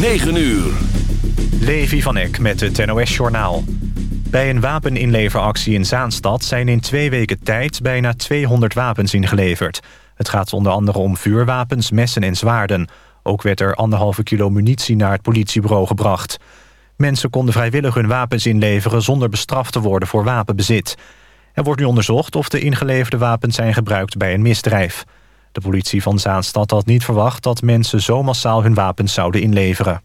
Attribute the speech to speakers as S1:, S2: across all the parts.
S1: 9 uur.
S2: Levi van Eck met het NOS-journaal. Bij een wapeninleveractie in Zaanstad zijn in twee weken tijd... bijna 200 wapens ingeleverd. Het gaat onder andere om vuurwapens, messen en zwaarden. Ook werd er anderhalve kilo munitie naar het politiebureau gebracht. Mensen konden vrijwillig hun wapens inleveren... zonder bestraft te worden voor wapenbezit. Er wordt nu onderzocht of de ingeleverde wapens zijn gebruikt bij een misdrijf. De politie van Zaanstad had niet verwacht dat mensen zo massaal hun wapens zouden inleveren.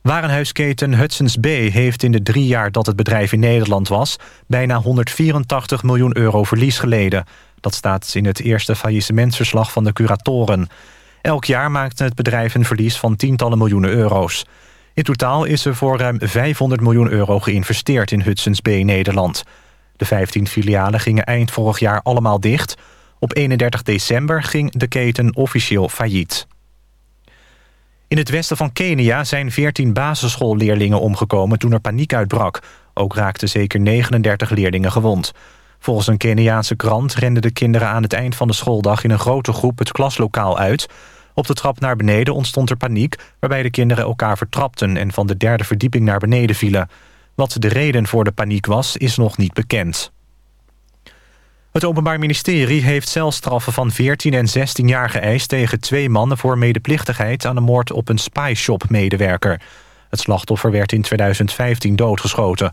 S2: Warenhuisketen Hudson's B heeft in de drie jaar dat het bedrijf in Nederland was... bijna 184 miljoen euro verlies geleden. Dat staat in het eerste faillissementsverslag van de curatoren. Elk jaar maakt het bedrijf een verlies van tientallen miljoenen euro's. In totaal is er voor ruim 500 miljoen euro geïnvesteerd in Hudson's B Nederland. De 15 filialen gingen eind vorig jaar allemaal dicht... Op 31 december ging de keten officieel failliet. In het westen van Kenia zijn 14 basisschoolleerlingen omgekomen toen er paniek uitbrak. Ook raakten zeker 39 leerlingen gewond. Volgens een Keniaanse krant renden de kinderen aan het eind van de schooldag in een grote groep het klaslokaal uit. Op de trap naar beneden ontstond er paniek, waarbij de kinderen elkaar vertrapten en van de derde verdieping naar beneden vielen. Wat de reden voor de paniek was, is nog niet bekend. Het Openbaar Ministerie heeft celstraffen van 14 en 16 jaar geëist... tegen twee mannen voor medeplichtigheid aan de moord op een spyshop-medewerker. Het slachtoffer werd in 2015 doodgeschoten.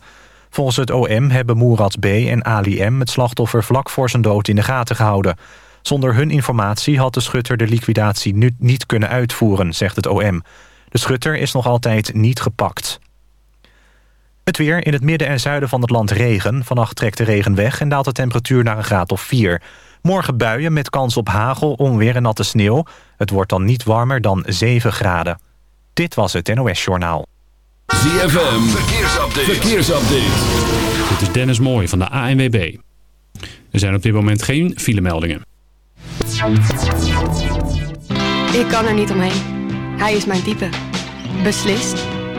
S2: Volgens het OM hebben Moerad B. en Ali M. het slachtoffer vlak voor zijn dood in de gaten gehouden. Zonder hun informatie had de schutter de liquidatie nu niet kunnen uitvoeren, zegt het OM. De schutter is nog altijd niet gepakt. Het weer in het midden en zuiden van het land regen. Vannacht trekt de regen weg en daalt de temperatuur naar een graad of 4. Morgen buien met kans op hagel, onweer en natte sneeuw. Het wordt dan niet warmer dan 7 graden. Dit was het NOS Journaal.
S1: ZFM, verkeersupdate. verkeersupdate.
S3: Dit is Dennis Mooij van de ANWB. Er zijn op dit moment geen filemeldingen.
S4: Ik kan er niet omheen. Hij is mijn type. Beslist,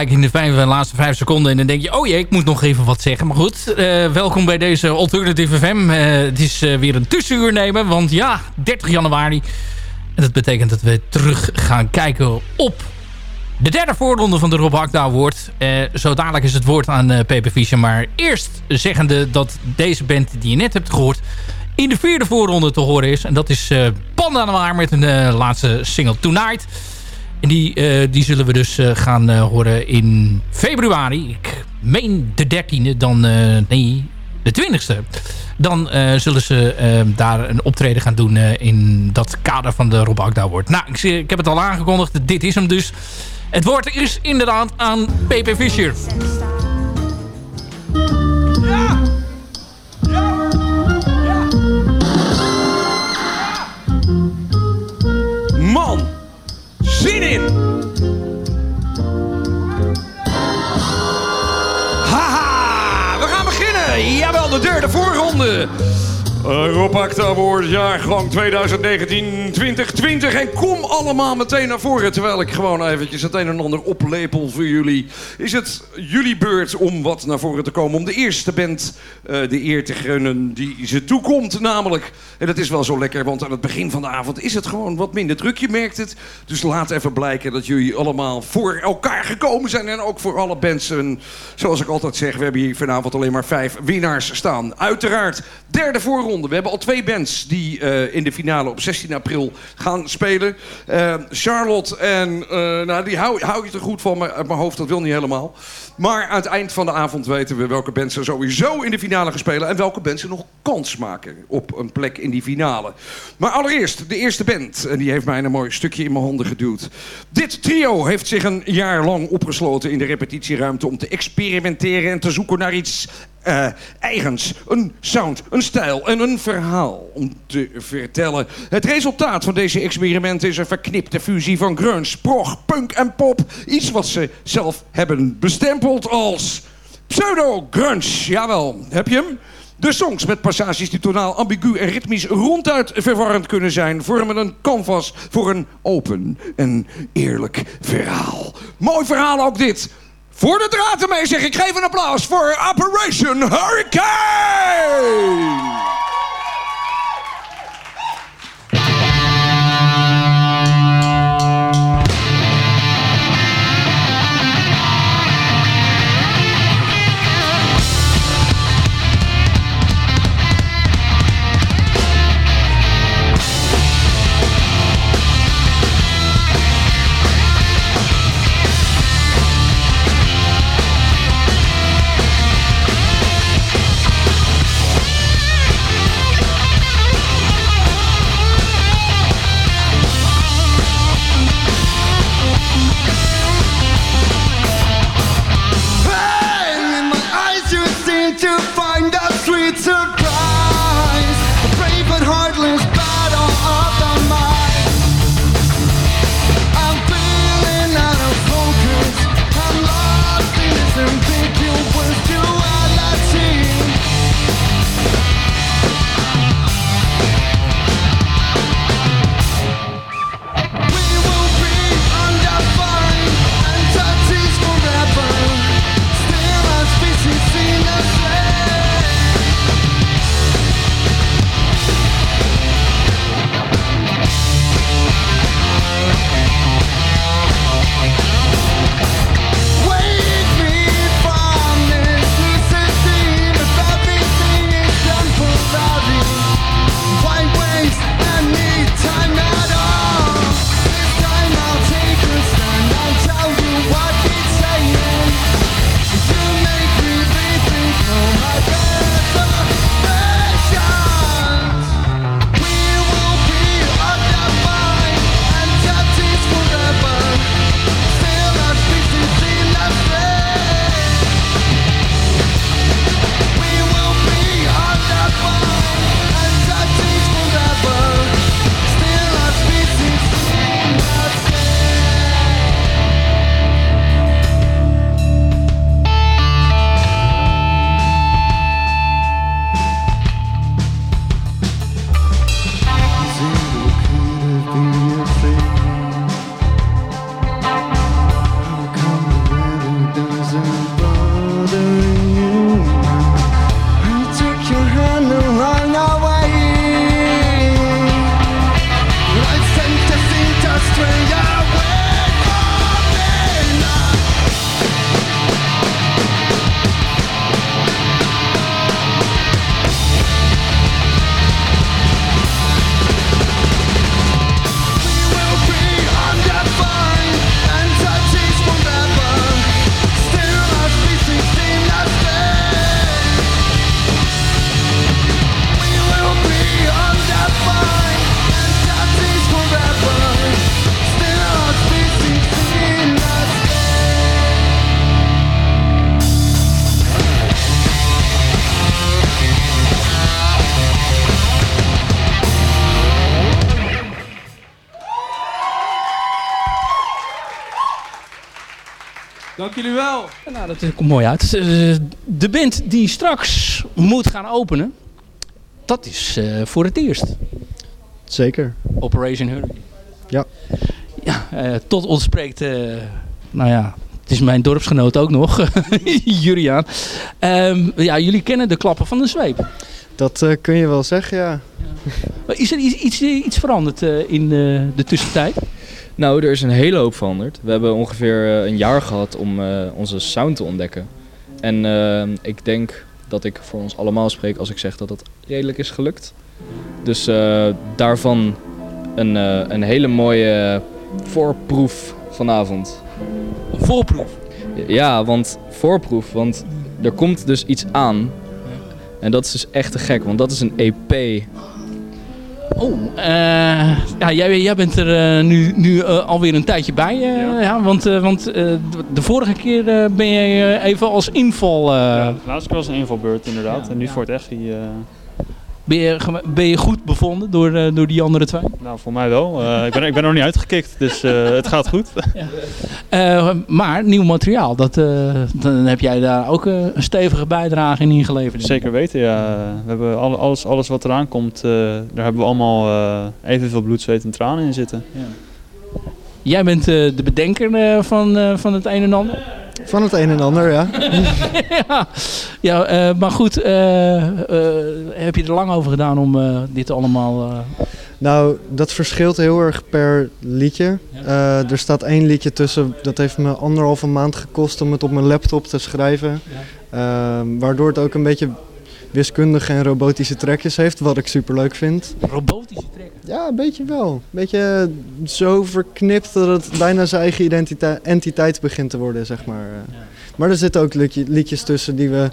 S5: In
S6: de vijf, laatste vijf seconden. En dan denk je, oh jee, ik moet nog even wat zeggen. Maar goed, welkom bij deze Alternative FM. het is weer een tussenuur nemen, want ja, 30 januari. En dat betekent dat we terug gaan kijken op de derde voorronde van de Rob Hakda Award. zo dadelijk is het woord aan uh, Pepe Fischer. Maar eerst zeggende dat deze band die je net hebt gehoord... in de vierde voorronde te horen is. En dat is Panda Noir met een laatste single Tonight... En die, uh, die zullen we dus uh, gaan uh, horen in februari. Ik meen de 13e, dan nee, de 20e. Dan zullen ze daar een optreden gaan doen in dat kader van de Rob Agda. Nou, ik, ik, heb het al aangekondigd. Dit is hem dus. Het woord is inderdaad aan P.P. Fischer.
S7: Derde Award, jaargang 2019-2020. En kom allemaal meteen naar voren. Terwijl ik gewoon eventjes het een en ander oplepel voor jullie. Is het jullie beurt om wat naar voren te komen. Om de eerste band uh, de eer te gunnen die ze toekomt. Namelijk, en dat is wel zo lekker, want aan het begin van de avond is het gewoon wat minder druk. Je merkt het. Dus laat even blijken dat jullie allemaal voor elkaar gekomen zijn. En ook voor alle bands. En zoals ik altijd zeg, we hebben hier vanavond alleen maar vijf winnaars staan. Uiteraard, derde voorronde. We hebben al twee bands die uh, in de finale op 16 april gaan spelen. Uh, Charlotte en... Uh, nou, die hou, hou je er goed van, maar uit mijn hoofd, dat wil niet helemaal. Maar aan het eind van de avond weten we welke bands er sowieso in de finale gaan spelen... en welke bands er nog kans maken op een plek in die finale. Maar allereerst, de eerste band. En die heeft mij een mooi stukje in mijn handen geduwd. Dit trio heeft zich een jaar lang opgesloten in de repetitieruimte... om te experimenteren en te zoeken naar iets uh, eigens. Een sound, een stijl en een verhaal om te vertellen. Het resultaat van deze experimenten is een verknipte fusie van grunge, prog, punk en pop. Iets wat ze zelf hebben bestempeld als pseudo-grunge. Jawel, heb je hem? De songs met passages die tonaal ambigu en ritmisch ronduit verwarrend kunnen zijn... vormen een canvas voor een open en eerlijk verhaal. Mooi verhaal ook dit. Voor de draad ermee zeg ik geef een applaus voor Operation Hurricane!
S6: Dat komt mooi uit. Eh, De band die straks moet gaan openen, dat is eh, voor het eerst.
S8: Zeker.
S6: Operation Hurricane.
S8: Ja.
S6: Ja, eh, tot ons spreekt, nou ja, het is mijn dorpsgenoot ook nog, Juriaan. Ehm, ja, jullie kennen de klappen van de zweep.
S8: Dat kun je wel zeggen, ja.
S6: Is er iets, iets, iets veranderd in de tussentijd?
S9: Nou, er is een hele hoop veranderd. We hebben ongeveer eh, een jaar gehad om eh, onze sound te ontdekken. En eh, ik denk dat ik voor ons allemaal spreek als ik zeg dat het redelijk is gelukt. Dus daarvan een, een hele mooie voorproef vanavond.
S6: Voorproef?
S9: Ja, want voorproef, want er komt dus iets aan. En dat is dus echt te gek, want dat is een EP.
S6: Oh, eh, ja, jij, jij bent er eh, nu, nu eh, alweer een tijdje bij. eh, ja. want want de, vorige keer ben jij eh, even als inval...
S10: Ja, de laatste keer was een invalbeurt inderdaad. en nu voor het echt die...
S6: ben, je, ben je goed bevonden door, eh, door die andere twee?
S10: nou, voor mij wel. Eh, ik, ben, ik ben er nog niet uitgekikt, dus eh, het gaat goed.
S6: Eh, maar nieuw materiaal, dat, dan heb jij daar ook een stevige bijdrage in ingeleverd.
S10: Zeker weten, ja. We hebben alle- alles, alles wat eraan komt, daar hebben we allemaal evenveel bloed, zweet en tranen in zitten.
S6: Jij bent de bedenker van, van het een en ander.
S8: Van het een en ander, ja.
S6: ja, ja eh, maar goed, eh, eh, heb je er lang over gedaan om dit allemaal...
S8: Nou, dat verschilt heel erg per liedje. Er staat één liedje tussen, dat heeft me anderhalve maand gekost om het op mijn laptop te schrijven. Ehm, waardoor het ook een beetje wiskundige en robotische trekjes heeft, wat ik super leuk vind.
S6: Robotische trekken?
S8: Ja, een beetje wel. Een beetje zo verknipt dat het bijna zijn eigen identiteit, entiteit begint te worden, zeg maar. Eh, Maar er zitten ook liedje- liedjes tussen die we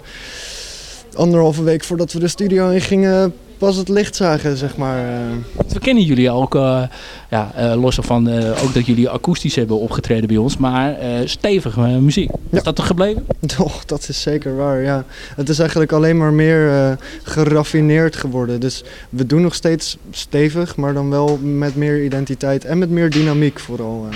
S8: anderhalve week voordat we de studio in gingen pas het licht zagen, zeg maar. eh.
S6: We kennen jullie ook, eh, ja, eh, los van ook dat jullie akoestisch hebben opgetreden bij ons, maar stevige muziek. Is dat er gebleven?
S8: Toch, dat is zeker waar, ja. Het is eigenlijk alleen maar meer geraffineerd geworden. Dus we doen nog steeds stevig, maar dan wel met meer identiteit en met meer dynamiek vooral.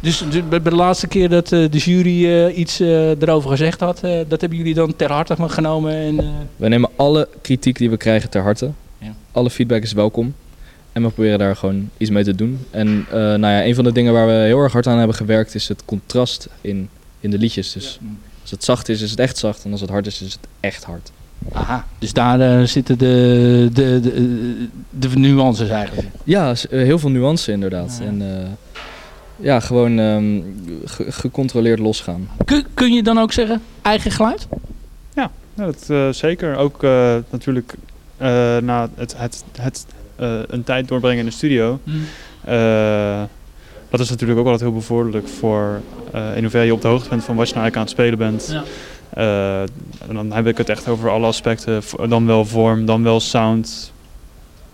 S6: Dus de, bij de laatste keer dat eh, de jury eh, iets eh, erover gezegd had, dat hebben jullie dan ter harte genomen? En,
S9: We nemen alle kritiek die we krijgen ter harte.
S6: Ja.
S9: Alle feedback is welkom. En we proberen daar gewoon iets mee te doen. En nou ja, een van de dingen waar we heel erg hard aan hebben gewerkt is het contrast in, in de liedjes. Dus als het zacht is, is het echt zacht. En als het hard is, is het echt hard.
S6: Aha, dus daar zitten de, de, de, de nuances eigenlijk.
S9: Ja, heel veel nuance inderdaad. En eh, ja, gewoon ehm, ge- gecontroleerd losgaan.
S6: Kun, kun je dan ook zeggen eigen geluid?
S10: Ja, ja dat, eh, zeker. Ook eh, natuurlijk eh, na het, het, het eh, een tijd doorbrengen in de studio.
S6: Mm.
S10: Eh, dat is natuurlijk ook altijd heel bevorderlijk voor eh, in hoeverre je op de hoogte bent van wat je nou eigenlijk aan het spelen bent.
S6: Ja.
S10: Eh, en dan heb ik het echt over alle aspecten. Dan wel vorm, dan wel sound.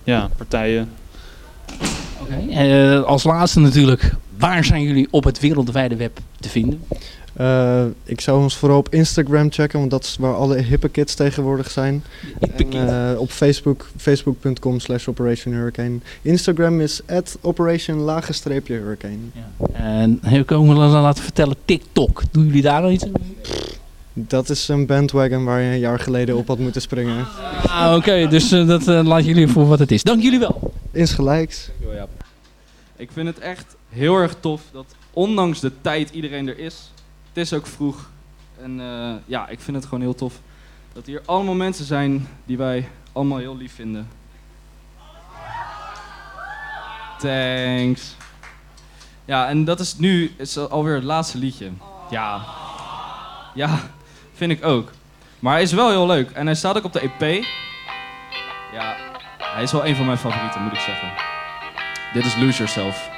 S10: Ja, partijen.
S6: Oké. Eh, als laatste natuurlijk, waar zijn jullie op het wereldwijde web te vinden?
S8: Eh, ik zou ons vooral op Instagram checken, want dat is waar alle hippe kids tegenwoordig zijn. En, eh, op Facebook, facebook.com slash Operation Hurricane. Instagram is at Operation lagenstreepje Hurricane.
S6: En heb ik ook me laten vertellen, TikTok. Doen jullie daar al iets aan?
S8: Dat is een bandwagon waar je een jaar geleden op had moeten springen.
S6: Ah, Oké, dus eh, dat laat jullie voor wat het is. Dank jullie wel.
S8: Insgelijks.
S11: Ik vind het echt heel erg tof dat ondanks de tijd iedereen er is. Het is ook vroeg. En eh, ja, ik vind het gewoon heel tof dat hier allemaal mensen zijn die wij allemaal heel lief vinden. Thanks. Ja, en dat is nu is alweer het laatste liedje. Ja. Ja, vind ik ook. Maar hij is wel heel leuk. En hij staat ook op de EP. Ja, hij is wel een van mijn favorieten, moet ik zeggen. Dit is Lose Yourself.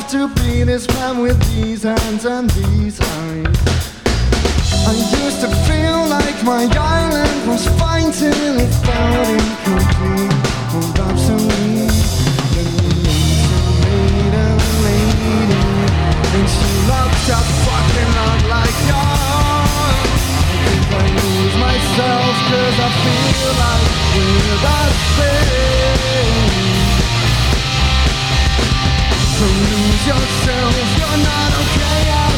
S8: Allow to be this man with these hands and these eyes. I used to feel like my island was fine till it felt incomplete and obsolete. Then we made a lady, and she looked up fucking out like yours. I think I lose myself 'cause I feel like we're the So lose yourself, you're not okay,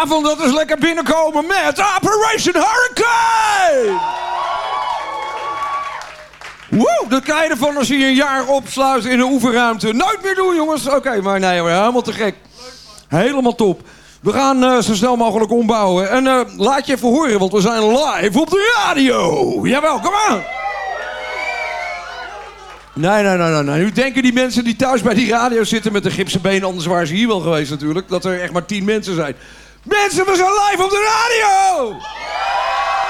S7: begin van de avond. Dat is lekker binnenkomen met Operation Hurricane. Woe, dat krijg je ervan als je een jaar opsluit in een oefenruimte. Nooit meer doen, jongens. Oké, maar nee, hoor, helemaal te gek. Helemaal top. We gaan eh, zo snel mogelijk ombouwen. En eh, laat je even horen, want we zijn live op de radio. Jawel, kom aan. Nee, nee, nee, nee. Nu denken die mensen die thuis bij die radio zitten met een gipsen been, anders waren ze hier wel geweest natuurlijk, dat er echt maar tien mensen zijn. Mensen, we zijn live op de radio!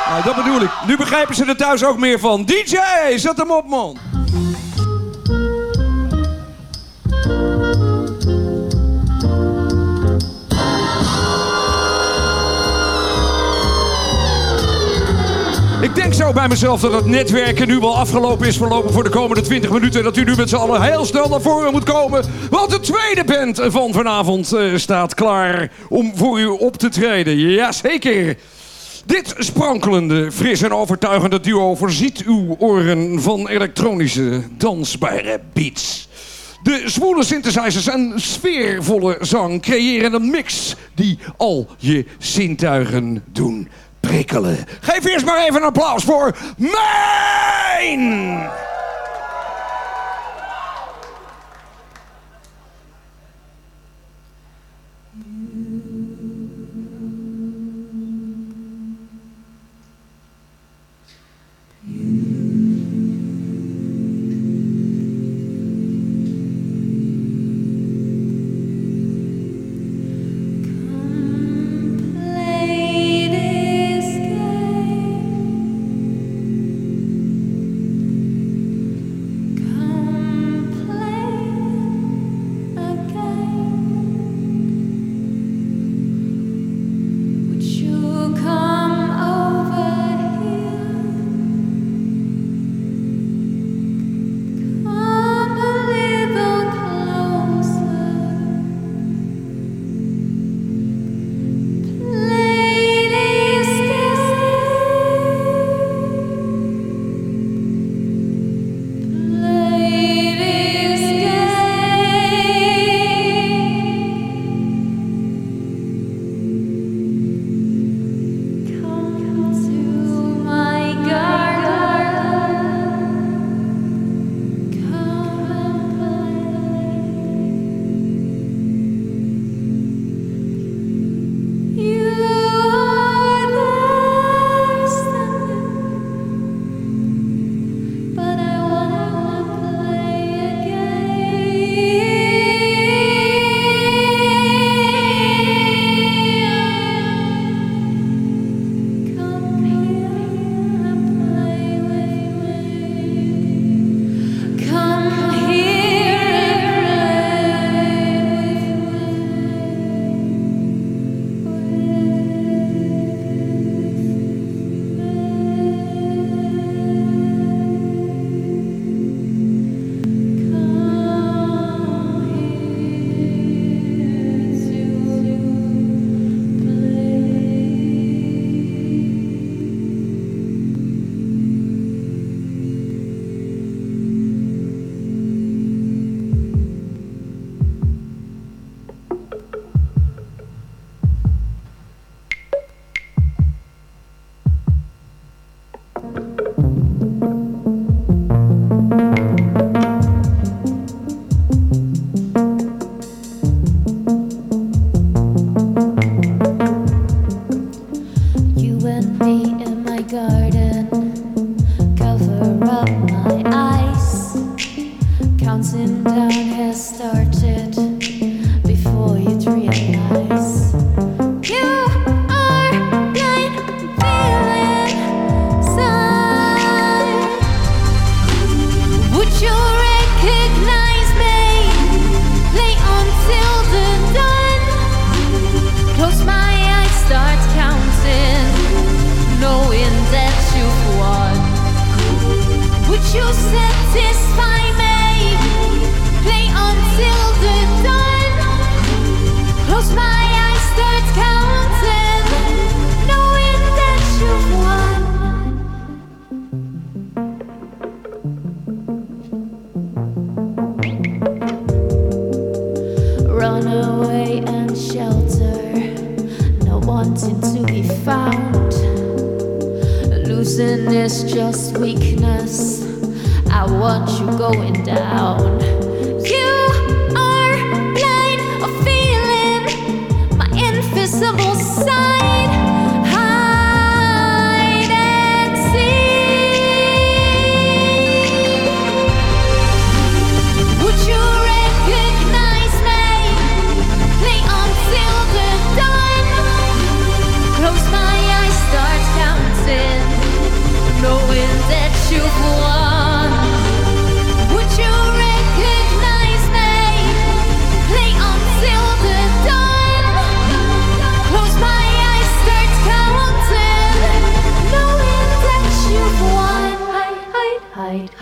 S7: Nou, dat bedoel ik. Nu begrijpen ze er thuis ook meer van. DJ, zet hem op, man! Ik denk zo bij mezelf dat het netwerken nu wel afgelopen is verlopen voor de komende 20 minuten. En dat u nu met z'n allen heel snel naar voren moet komen. Want de tweede band van vanavond eh, staat klaar om voor u op te treden. Jazeker. Dit sprankelende, fris en overtuigende duo voorziet uw oren van elektronische, dansbare beats. De zwoele synthesizers en sfeervolle zang creëren een mix die al je zintuigen doen Geef eerst maar even een applaus voor mijn...
S12: Losing is just weakness. I want you going down. You are blind of feeling my invisible side.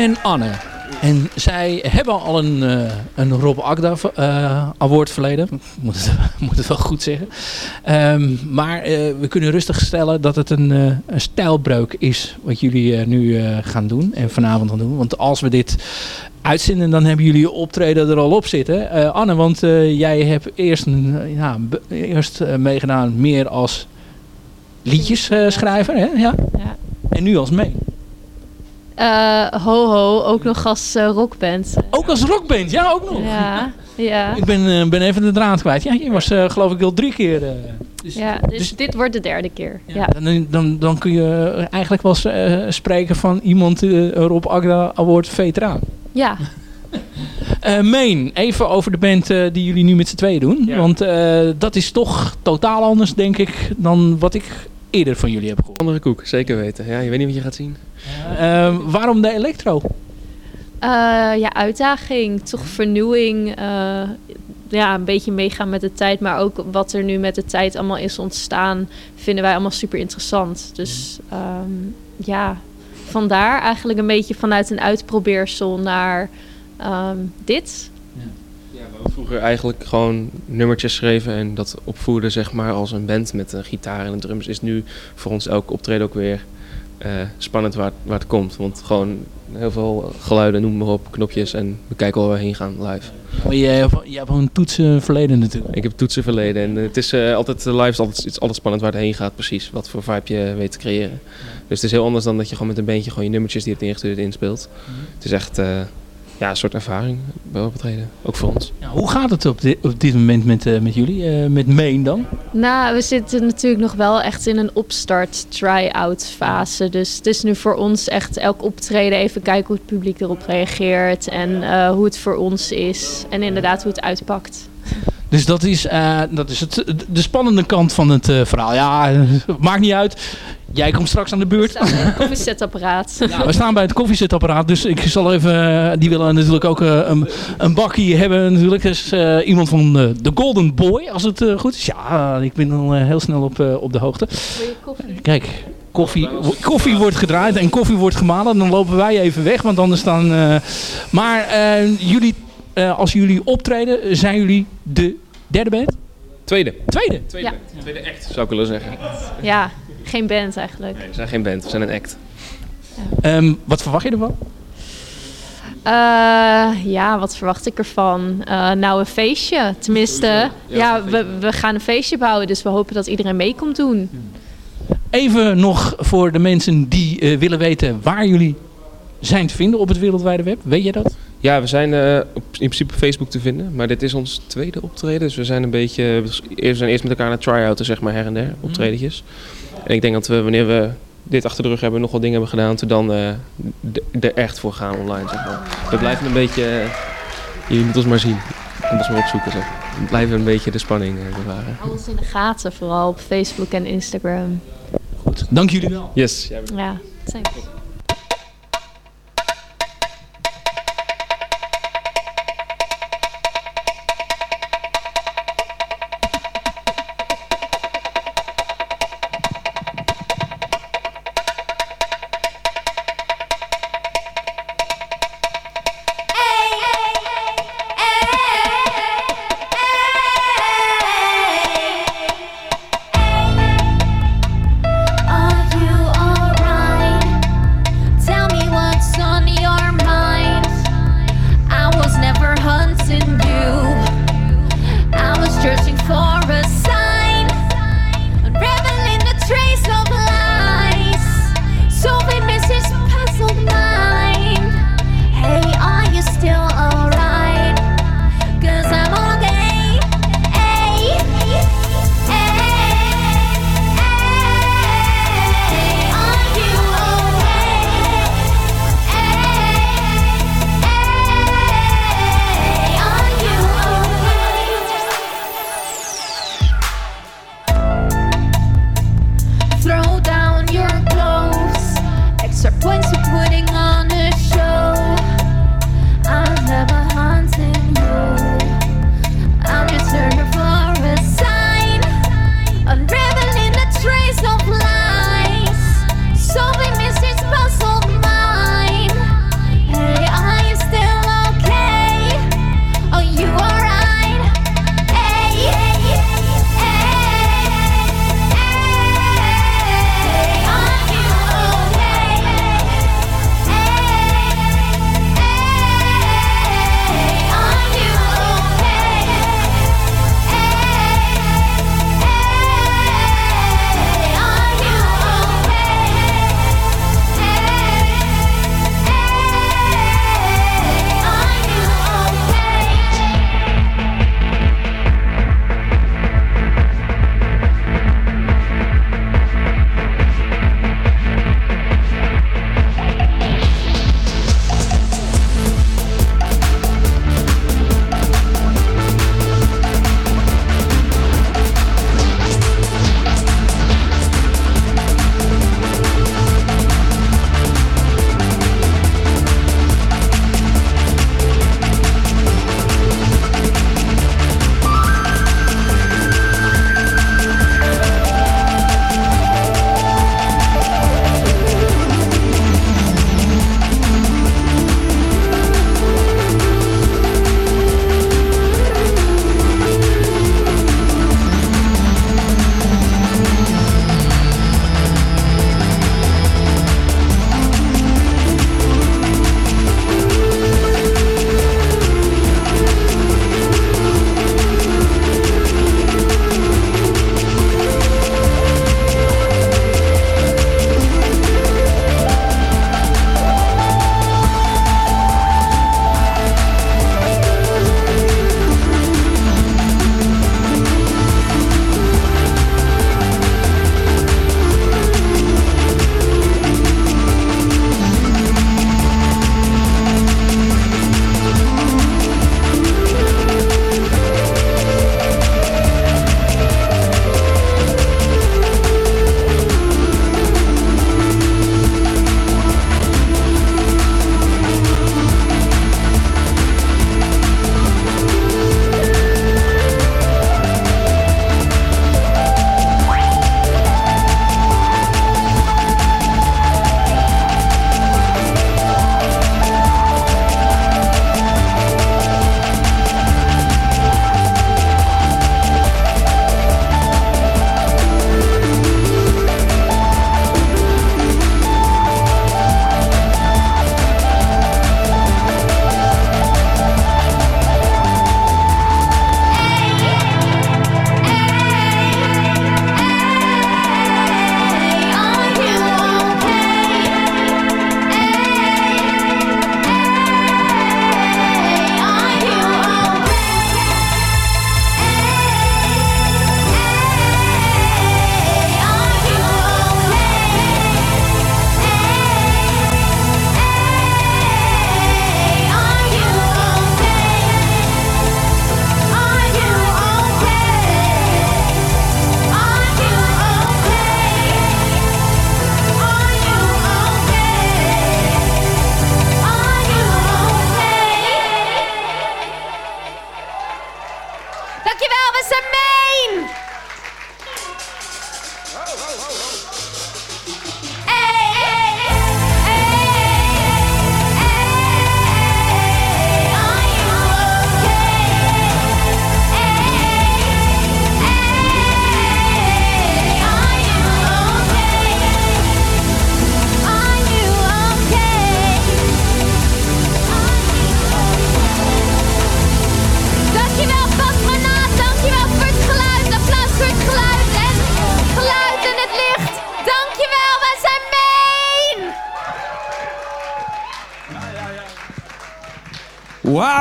S6: en Anne. En zij hebben al een, eh, een Rob Agda eh, award verleden. Ik Moet het, moet het wel goed zeggen. Ehm, maar eh, we kunnen rustig stellen dat het een, een stijlbreuk is wat jullie nu gaan doen. En vanavond gaan doen. Want als we dit uitzenden, dan hebben jullie je optreden er al op zitten. Anne, want jij hebt eerst, een, ja, eerst meegedaan meer als liedjesschrijver. hè? Ja.
S13: Ja.
S6: En nu als mee.
S13: Eh, ho ho, ook nog als eh, rockband.
S6: Ook als rockband, ja ook nog.
S13: Ja, ja.
S6: Ik ben, eh, ben even de draad kwijt. Ja, je was eh, geloof ik al drie keer. eh, dus,
S13: ja dus, dit wordt de derde keer. Ja.
S6: Dan, dan, dan kun je eigenlijk wel eh, spreken van iemand, eh, een Rob Agda Award veteraan.
S13: Ja.
S6: Eh Meen, even over de band eh, die jullie nu met z'n tweeën doen. Want eh, dat is toch totaal anders, denk ik, dan wat ik eerder van jullie heb gehoord.
S14: Andere koek, zeker weten. Ja, je weet niet wat je gaat zien.
S6: Eh, waarom de electro?
S13: Eh, ja, uitdaging, toch vernieuwing. eh, ja, een beetje meegaan met de tijd. Maar ook wat er nu met de tijd allemaal is ontstaan, vinden wij allemaal super interessant. Dus ehm, ja, vandaar eigenlijk een beetje vanuit een uitprobeersel naar ehm, dit.
S14: Ja, we hebben vroeger eigenlijk gewoon nummertjes schreven en dat opvoerden zeg maar als een band met een gitaar en een drums. Is nu voor ons elke optreden ook weer eh, spannend waar, waar het komt. Want gewoon heel veel geluiden, noem maar op, knopjes en we kijken waar we heen gaan live.
S6: Maar je, je hebt een toetsen verleden natuurlijk.
S14: Ik heb toetsen verleden en het is eh, altijd, eh, live is altijd, het is altijd spannend waar het heen gaat precies. Wat voor vibe je weet te creëren. Dus het is heel anders dan dat je gewoon met een bandje gewoon je nummertjes die je hebt ingestuurd inspeelt. Het is echt ja, een soort ervaring bij optreden. Ook voor ons.
S6: Ja, hoe gaat het op dit, op dit moment met, eh, met jullie? eh, met Meen dan?
S13: Nou, we zitten natuurlijk nog wel echt in een opstart try-out fase. Dus het is nu voor ons echt elk optreden even kijken hoe het publiek erop reageert. En eh, hoe het voor ons is. En inderdaad hoe het uitpakt.
S6: Dus dat is, eh, dat is het, de spannende kant van het eh, verhaal. Ja, maakt niet uit. Jij komt straks aan de beurt.
S13: Koffiezetapparaat.
S6: Ja, we staan bij het koffiezetapparaat, dus ik zal even... eh, die willen natuurlijk ook eh, een, een bakkie hebben natuurlijk. Dus eh, iemand van eh, de Golden Boy, als het eh, goed is. Ja, ik ben dan eh, heel snel op, eh, op de hoogte. Kijk, koffie, koffie wordt gedraaid en koffie wordt gemalen. Dan lopen wij even weg, want anders dan... eh, maar eh, jullie, eh, als jullie optreden, zijn jullie de derde band?
S14: Tweede.
S6: Tweede?
S14: Tweede,
S13: Ja.
S14: Tweede echt, zou ik willen zeggen.
S13: Ja, Geen band eigenlijk.
S14: Nee, we zijn geen band, we zijn een act.
S6: Ehm, wat verwacht je ervan?
S13: Eh, ja, wat verwacht ik ervan? Eh, nou, een feestje. Tenminste, ja, we, we gaan een feestje bouwen. Dus we hopen dat iedereen mee komt doen.
S6: Even nog voor de mensen die eh, willen weten waar jullie zijn te vinden op het wereldwijde web. Weet je dat?
S14: Ja, we zijn eh, op, in principe op Facebook te vinden, maar dit is ons tweede optreden. Dus we zijn een beetje, we zijn eerst met elkaar aan het try-outen, zeg maar, her en der, optredetjes. En ik denk dat we, wanneer we dit achter de rug hebben, nog wat dingen hebben gedaan, te dan eh, er echt voor gaan online, zeg maar. We blijven een beetje, eh, jullie moeten ons maar zien, kom ons maar opzoeken, zeg. We blijven een beetje de spanning eh, bewaren.
S13: Hou ons in de gaten, vooral op Facebook en Instagram.
S6: Dank jullie wel.
S14: Yes.
S13: Ja, thanks.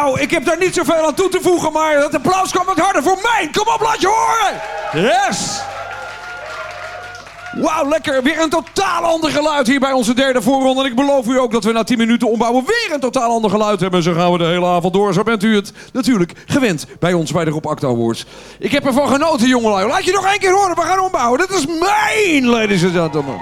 S7: Wauw, ik heb daar niet zoveel aan toe te voegen, maar het applaus kwam wat harder voor mij. Kom op, laat je horen. Yes. Wauw, lekker. Weer een totaal ander geluid hier bij onze derde voorronde. En ik beloof u ook dat we na 10 minuten ombouwen weer een totaal ander geluid hebben. Zo gaan we de hele avond door. Zo bent u het natuurlijk gewend bij ons bij de Rob Acta Awards. Ik heb ervan genoten, jongelui. Laat je nog één keer horen. We gaan ombouwen. Dit is mijn, ladies and gentlemen.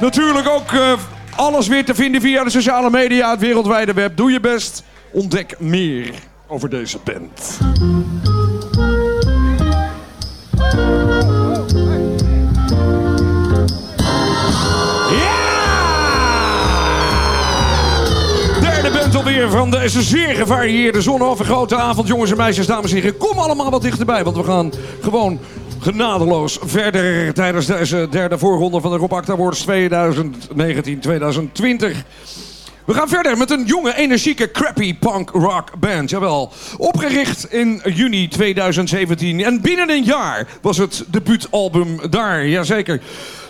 S7: Natuurlijk ook eh, alles weer te vinden via de sociale media, het wereldwijde web. Doe je best. Ontdek meer over deze band. Alweer van deze zeer gevarieerde zonovergrote avond. Jongens en meisjes, dames en heren, kom allemaal wat dichterbij. Want we gaan gewoon genadeloos verder tijdens deze derde voorronde van de Rob Acta Awards 2019-2020. We gaan verder met een jonge, energieke, crappy punk rock band. Jawel. Opgericht in juni 2017. En binnen een jaar was het debuutalbum daar. Jazeker.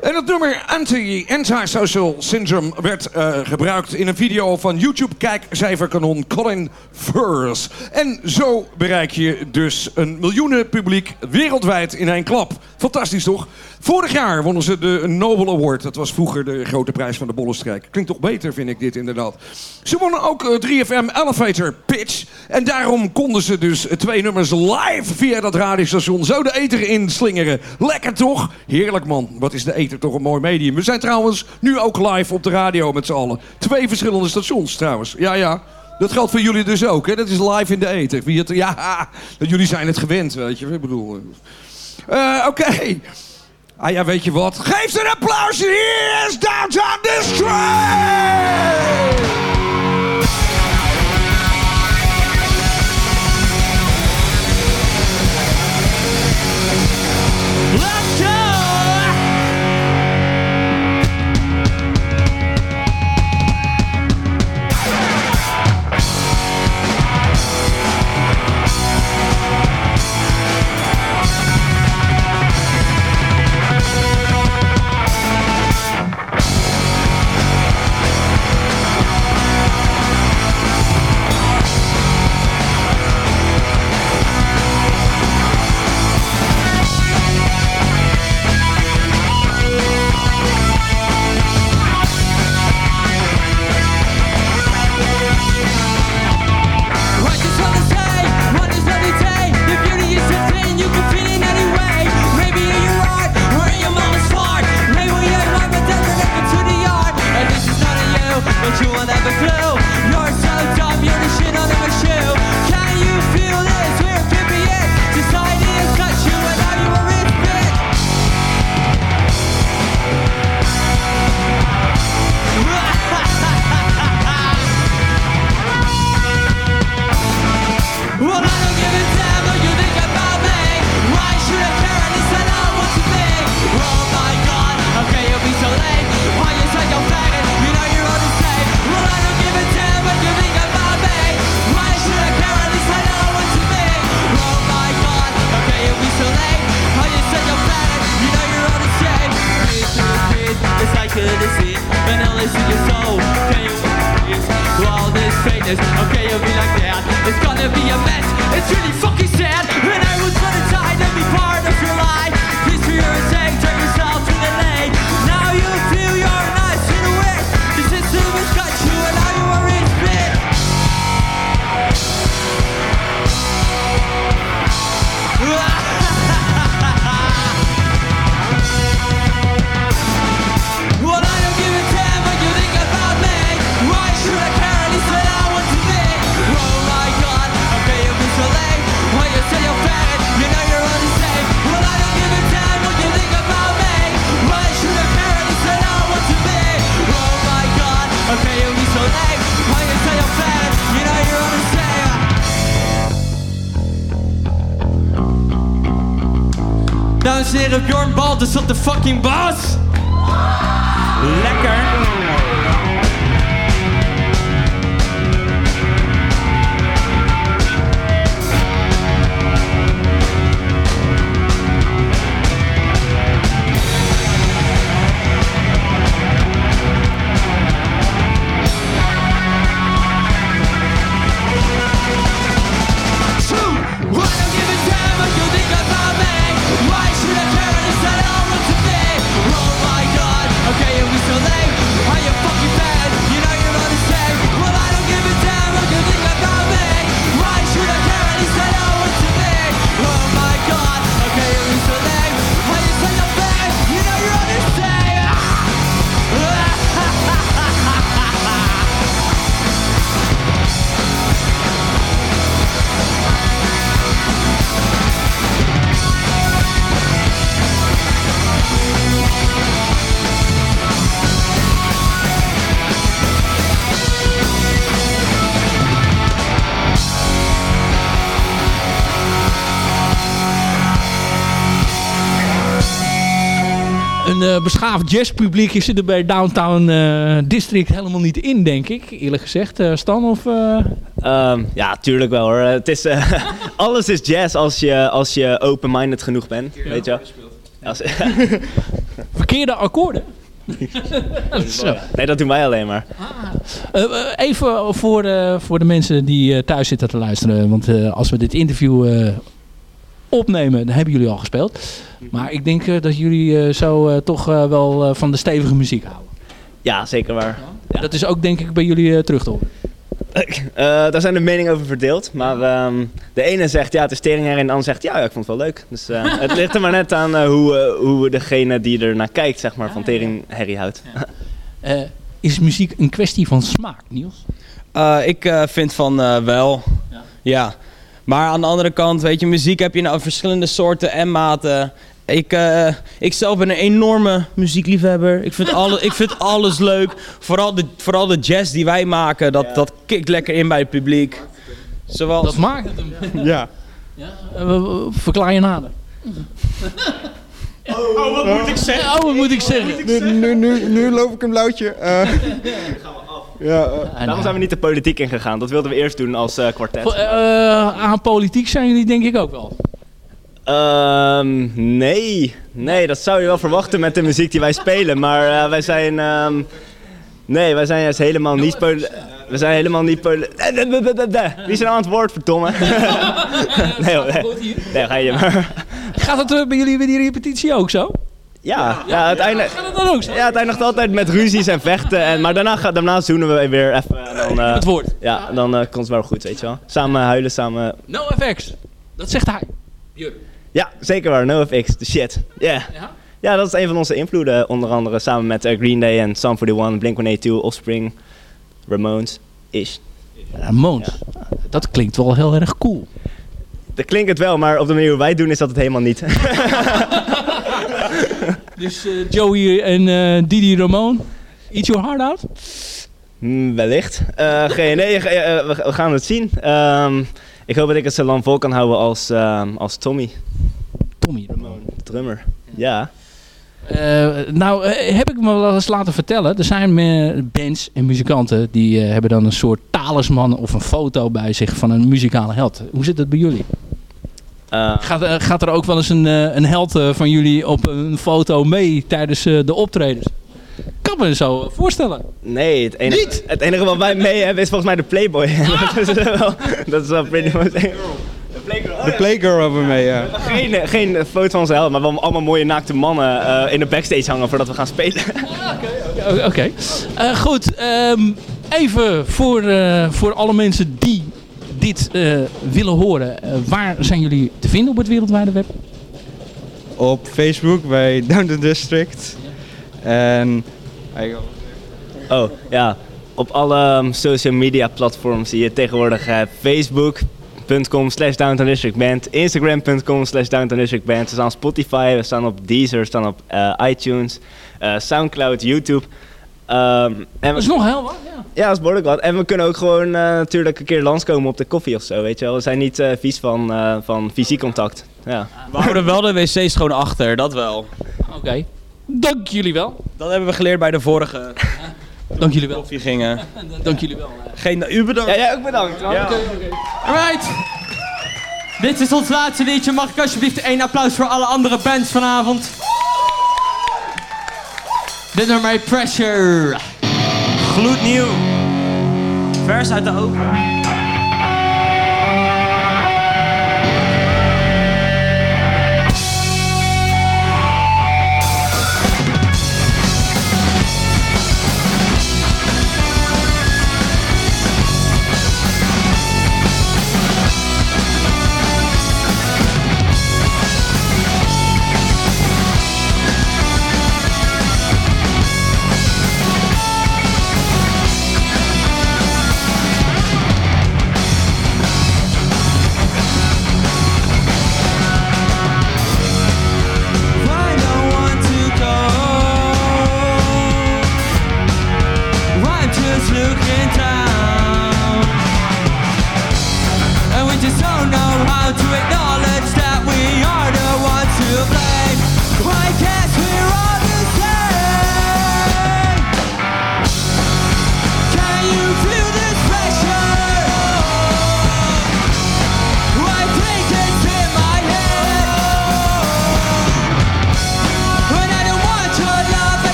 S7: En het nummer Anti, Antisocial Syndrome werd eh, gebruikt in een video van YouTube-kijkcijferkanon Colin Furs. En zo bereik je dus een miljoenen publiek wereldwijd in één klap. Fantastisch toch? Vorig jaar wonnen ze de Nobel Award. Dat was vroeger de grote prijs van de Bollenstrijk. Klinkt toch beter, vind ik dit inderdaad. Ze wonnen ook eh, 3FM Elevator Pitch. En daarom konden ze dus twee nummers live via dat radiostation zo de eter inslingeren. Lekker toch? Heerlijk man. Wat is de eter toch een mooi medium. We zijn trouwens nu ook live op de radio met z'n allen. Twee verschillende stations trouwens. Ja, ja. Dat geldt voor jullie dus ook, hè? Dat is live in de eter. Wie het, ja, jullie zijn het gewend, weet je. Ik bedoel... eh, Oké. Ah ja, weet je wat? Geef ze een applausje. Hier is Downtown Destroy!
S6: Beschaafd jazzpubliek is er bij Downtown eh, District helemaal niet in, denk ik. Eerlijk gezegd. Eh, Stan of... eh,
S15: Ehm, ja, tuurlijk wel hoor. Het is, eh, alles is jazz als je, als je open-minded genoeg bent, weet je wel. Als,
S6: verkeerde akkoorden? Zo.
S15: nee, dat doen wij alleen maar.
S6: Eh, eh, even voor, eh, voor de mensen die eh, thuis zitten te luisteren. Want eh, als we dit interview eh, opnemen, dan hebben jullie al gespeeld. Maar ik denk eh, dat jullie eh, zo eh, toch wel eh, van de stevige muziek houden.
S15: Ja, zeker waar.
S6: Dat is ook denk ik bij jullie terug te horen.
S15: Eh, daar zijn de meningen over verdeeld. Maar ehm, de ene zegt ja, het is teringherrie en de ander zegt ja, ja, ik vond het wel leuk. Dus eh, het ligt er maar net aan hoe, hoe degene die er naar kijkt, zeg maar, van teringherrie houdt.
S6: Eh, is muziek een kwestie van smaak, Niels?
S16: Eh, ik eh, vind van eh, wel. Ja. Maar aan de andere kant, weet je, muziek heb je nou verschillende soorten en maten. Ik, eh, ik zelf ben een enorme muziekliefhebber. Ik vind, alle, ik vind alles leuk. Vooral de, vooral de jazz die wij maken, dat, dat kikt lekker in bij het publiek. Zoals...
S6: Dat maakt het hem.
S16: Ja.
S6: Eh, verklaar je nader.
S16: Oh, wat moet ik zeggen?
S6: Oh, wat moet ik zeggen?
S17: Nu, nu, nu, nu loop ik een blauwtje. Eh, ja, eh.
S15: Daarom zijn we niet de politiek ingegaan. Dat wilden we eerst doen als eh, kwartet.
S6: Eh, aan politiek zijn jullie denk ik ook wel.
S15: Ehm, nee. Nee, dat zou je wel verwachten met de muziek die wij spelen. Maar eh, wij zijn... ehm, nee, wij zijn juist helemaal niet... We zijn helemaal niet... Wie is er aan het woord, verdomme? nee, hoor, nee. Nee, ga je maar.
S6: Gaat het eh, bij jullie bij die repetitie ook zo?
S15: Ja, ja, uiteindelijk...
S6: Gaat het dan ook zo?
S15: Ja, het eindigt altijd met ruzies en vechten. En, maar daarna, daarna zoenen we weer even. En dan, eh,
S6: Het woord.
S15: Ja, dan komt het wel goed, weet je wel. Samen huilen, samen...
S6: No effects. Dat zegt hij.
S15: Ja, zeker waar. NoFX, de shit. Yeah.
S6: Ja?
S15: Ja, dat is een van onze invloeden. Onder andere samen met eh, Green Day en Sum 41, Blink-182, Offspring, Ramones, Ish.
S6: Ramones. Dat klinkt wel heel erg cool.
S15: Dat klinkt het wel, maar op de manier hoe wij het doen is dat het helemaal niet.
S6: Dus eh, Joey en eh, Didi Ramon, eat your heart out?
S15: Hmm, wellicht. Eh, geen idee, we, we gaan het zien. Ehm, ik hoop dat ik het zo lang vol kan houden als, ehm, als Tommy.
S6: Tommy
S15: Ramon, drummer. Ja.
S6: Eh, nou, eh, heb ik me wel eens laten vertellen. Er zijn bands en muzikanten die eh, hebben dan een soort talisman of een foto bij zich van een muzikale held. Hoe zit het bij jullie? gaat, gaat er ook wel eens een, een held van jullie op een foto mee tijdens de optredens? Kan me zo voorstellen.
S15: Nee, het enige, het enige wat wij mee hebben is volgens mij de Playboy. dat, is wel, dat is wel pretty much.
S18: De Playgirl hebben we mee, ja.
S15: Geen, eh, geen foto van onszelf, maar wel allemaal mooie naakte mannen eh, in de backstage hangen voordat we gaan spelen.
S6: O- Oké. Eh, goed, ehm, even voor, eh, voor alle mensen die dit eh, willen horen. waar zijn jullie te vinden op het wereldwijde web?
S18: Op Facebook bij Down the District. En...
S15: Oh, ja. Op alle um, social media platforms die je tegenwoordig hebt. Facebook.com slash Downtown District Band. Instagram.com slash Downtown District Band. We staan op Spotify, we staan op Deezer, we staan op eh, iTunes, eh, Soundcloud, YouTube. Ehm, en
S6: Dat is nog heel wat, ja.
S15: Ja, dat is behoorlijk wat. En we kunnen ook gewoon eh, natuurlijk een keer langskomen op de koffie of zo, weet je wel. We zijn niet eh, vies van, eh, van fysiek contact. Ja.
S16: We houden wel de wc's gewoon achter, dat wel.
S6: Oké. Dank jullie wel.
S16: Dat hebben we geleerd bij de vorige.
S6: Dank jullie wel.
S16: Koffie gingen.
S6: Dank jullie wel.
S16: Geen, u bedankt.
S15: Ja, jij ook bedankt.
S16: Ja.
S19: Alright. Dit is ons laatste liedje. Mag ik alsjeblieft één applaus voor alle andere bands vanavond? Dit nummer heet Pressure.
S16: Gloednieuw. Vers uit de open.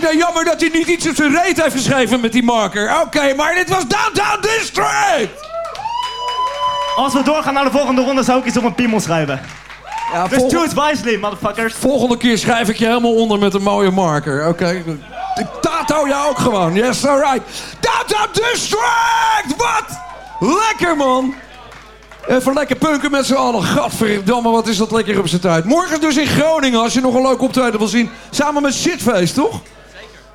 S7: Vind ik nou jammer dat hij niet iets op zijn reet heeft geschreven met die marker. Oké, maar dit was Downtown District!
S20: Als we doorgaan naar de volgende ronde zou ik iets op een piemel schrijven.
S7: Ja,
S20: dus
S7: volgende-
S20: choose wisely, motherfuckers.
S7: Volgende keer schrijf ik je helemaal onder met een mooie marker. Oké. Ik tato jou ook gewoon. Yes, alright. Downtown District! Wat? Lekker, man. Even lekker punken met z'n allen. Gadverdamme, wat is dat lekker op zijn tijd. Morgen dus in Groningen, als je nog een leuk optreden wil zien. Samen met Shitface, toch?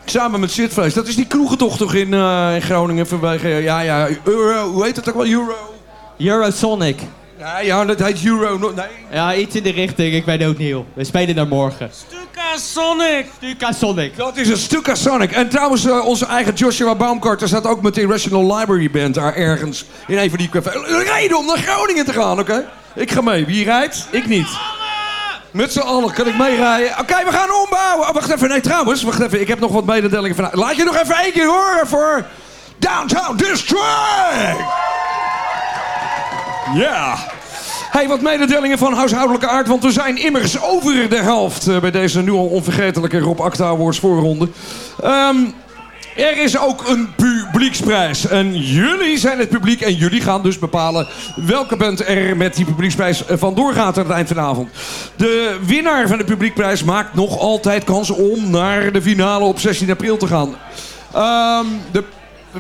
S7: Samen met Shitface. Dat is die kroegentocht toch in, eh, in Groningen vanwege... Ja, ja, Euro, hoe heet het ook wel? Euro?
S19: Eurosonic.
S7: Ja, ja, dat heet Euro. no- Nee.
S19: Ja, iets in de richting, ik weet ook niet. We spelen daar morgen.
S20: Stuka Sonic!
S19: Stuka Sonic.
S7: Dat is een Stuka Sonic. En trouwens, eh, onze eigen Joshua Baumgartner staat ook met de Irrational Library Band daar ergens in een van die cafés. Een Reden om naar Groningen te gaan, oké? Ik ga mee. Wie rijdt? Ik niet. Met z'n allen kan ik meerijden. Oké, we gaan ombouwen. Oh, wacht even. Nee, trouwens, wacht even. Ik heb nog wat mededelingen van. Laat je nog even één keer horen voor Downtown District. Ja. Hey, wat mededelingen van huishoudelijke aard, want we zijn immers over de helft eh, bij deze nu al onvergetelijke Rob Acta Awards voorronde. Ehm, er is ook een publieksprijs. En jullie zijn het publiek en jullie gaan dus bepalen welke band er met die publieksprijs vandoor gaat aan het eind van de avond. De winnaar van de publiekprijs maakt nog altijd kans om naar de finale op 16 april te gaan. Ehm, de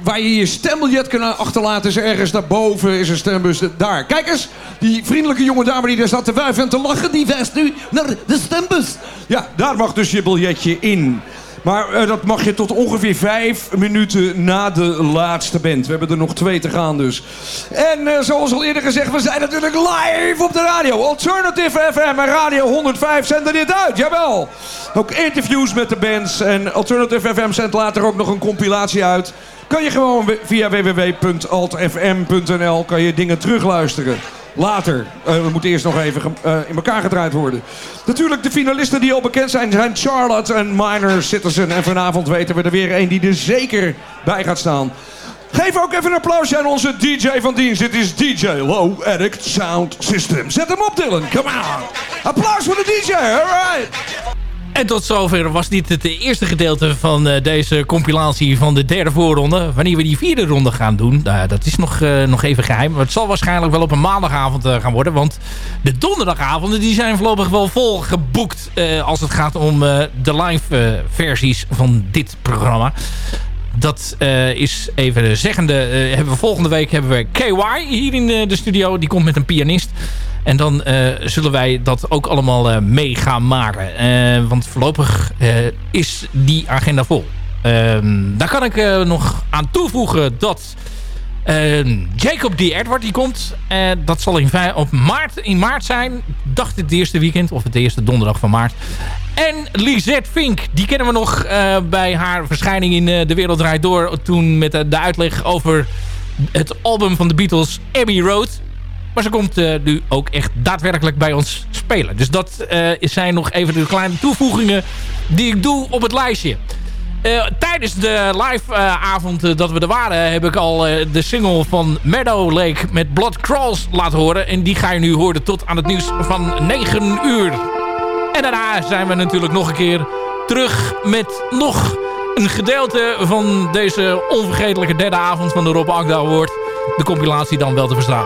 S7: Waar je je stembiljet kan achterlaten is ergens daarboven is een stembus. Daar. Kijk eens, die vriendelijke jonge dame die daar staat te wuiven en te lachen, die wijst nu naar de stembus. Ja, daar mag dus je biljetje in. Maar eh, dat mag je tot ongeveer vijf minuten na de laatste band. We hebben er nog twee te gaan dus. En eh, zoals al eerder gezegd, we zijn natuurlijk live op de radio. Alternative FM en Radio 105 zenden dit uit, jawel. Ook interviews met de bands. En Alternative FM zendt later ook nog een compilatie uit. Kan je gewoon via www.altfm.nl kan je dingen terugluisteren. Later. Eh, we moeten eerst nog even eh, in elkaar gedraaid worden. Natuurlijk, de finalisten die al bekend zijn, zijn Charlotte en Minor Citizen. En vanavond weten we er weer één die er zeker bij gaat staan. Geef ook even een applausje aan onze DJ van dienst. Dit is DJ Low Addict Sound System. Zet hem op, Dylan. Come on. Applaus voor de DJ. All right.
S6: En tot zover was dit het eerste gedeelte van eh, deze compilatie van de derde voorronde. Wanneer we die vierde ronde gaan doen, nou, dat is nog, eh, nog even geheim. Maar het zal waarschijnlijk wel op een maandagavond eh, gaan worden. Want de donderdagavonden die zijn voorlopig wel vol geboekt als het gaat om de live versies van dit programma. Dat eh, is even de zeggende. eh, hebben we volgende week hebben we KY hier in de, de studio. Die komt met een pianist. En dan eh, zullen wij dat ook allemaal eh, mee gaan maken. Eh, want voorlopig eh, is die agenda vol. Ehm, daar kan ik eh, nog aan toevoegen dat eh, Jacob D. Edward die komt. Eh, dat zal in, op maart, in maart zijn. Dacht het eerste weekend of het eerste donderdag van maart. En Lisette Fink, die kennen we nog eh, bij haar verschijning in eh, De Wereld Draait Door. Toen met de, uitleg over het album van de Beatles, Abbey Road. Maar ze komt nu ook echt daadwerkelijk bij ons spelen. Dus dat eh, zijn nog even de kleine toevoegingen die ik doe op het lijstje. Eh, tijdens de live eh, eh, dat we er waren... heb ik al de single van Meadow Lake met Blood Crawls laten horen. En die ga je nu horen tot aan het nieuws van 9 uur. En daarna zijn we natuurlijk nog een keer terug met nog een gedeelte van deze onvergetelijke derde avond van de Rob Agda Award. De compilatie dan wel te verstaan.